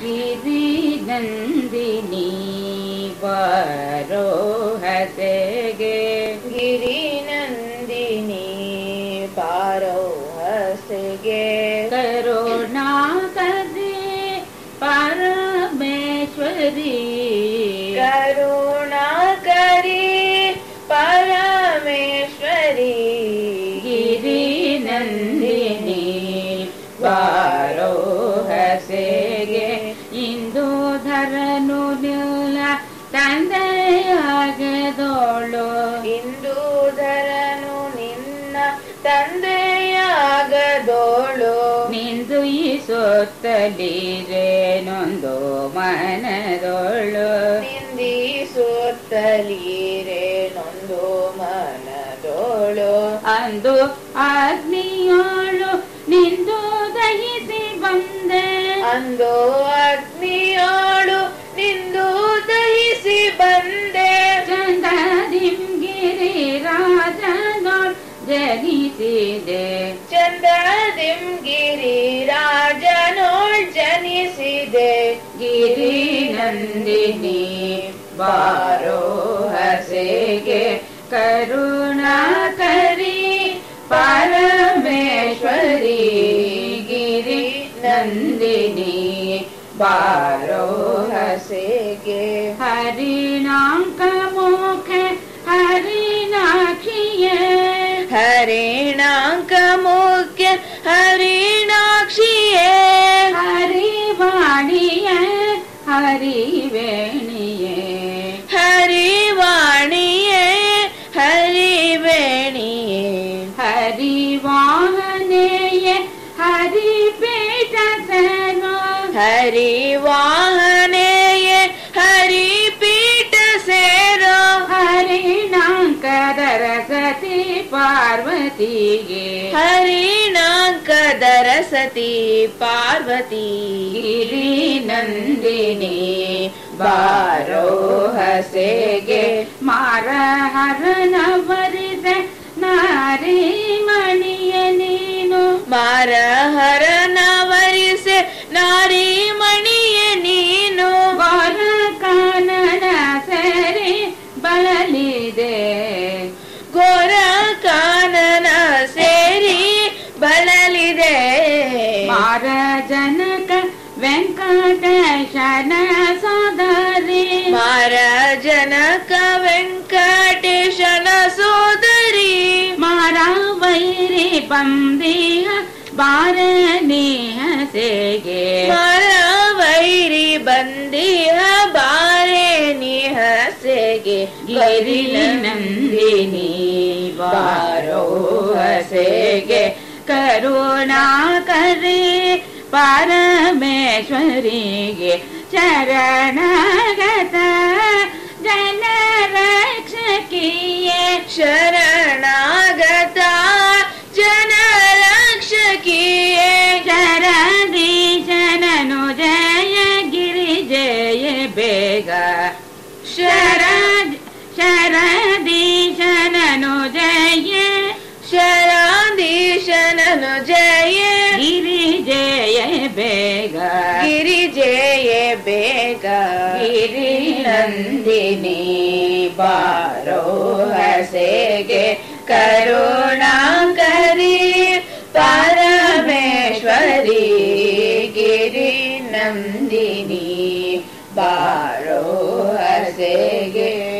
गिरिनन्दिनी नन्दिनी गे गिरिनन्दिनी गिरि गे बारो हसगे करोणा कदे परमेश्वरि। करुणा गी परमेश्वरी। ತಂದೆಯಾಗದೋಳು. ನಿಂದು ಈ ಸೋತ್ತಲೀರೇನೊಂದು ಮನದೋಳು. ನಿಂದಿಸುತ್ತಲೀರೆ ನೊಂದು ಮನದೋಳು. ಅಂದು ಅಗ್ನಿಯೋಳು ನಿಂದು ದಹಿಸಿ ಬಂದೆ. ಅಂದು ಅಗ್ನಿಯೋಳು ನಿಂದು ದಹಿಸಿ ಬಂದೆ. ಚಂದದಿಂಗಿರಿ ರಾಜನೋಳ್ ಜನಿಸಿದೆ ಚಂದದಿಂಗಿರಿ ರಾಜನೋಳ್ ಜನಿಸಿದೆ ಗಿರಿ ನಂದಿನಿ ಬಾರೋ ಹಸೆಗೆ ಕರುಣಾ ಕರಿ ಪರಮೇಶ್ವರಿ ಗಿರಿ ನಂದಿನಿ ಬಾರೋ ಹಸೆಗೆ ಹರಿಣಾಂಕ हरिणाङ्कमुख्य हरिणाक्षि हरि वाणी ये हरि भणी हरिपेटसनो हरिवाहने ಪಾರ್ವತಿಗೆ. ಹರಿಣಾಂಕದರ ಸತಿ ಪಾರ್ವತಿ ಗಿರಿ ನಂದಿನಿ ಬಾರೋ ಹಸೆಗೆ ಮಾರ ಹರನ ವರಿಸ ನಾರಿ ಮಣಿಯ ನೀನು. ಮಾರ ಹರನ जनक वेकटन साधरि मा जनक वेकटन सोधरि मा वैरि बिया बारी हसे गे वैरि बन्दि हसे गे गी नन्दिनी वारो हसे करुणा करोणा करे पारमेश्वरि शरणागत जनरक्षकीये शरणागता जनरक्षकीये शरदि शरी जननु जय गिरि जय बेग गिरिजय बेग। गिरिनन्दिनी बारो हसे गे करुणा करि पारमेश्वरि बारो हसे गे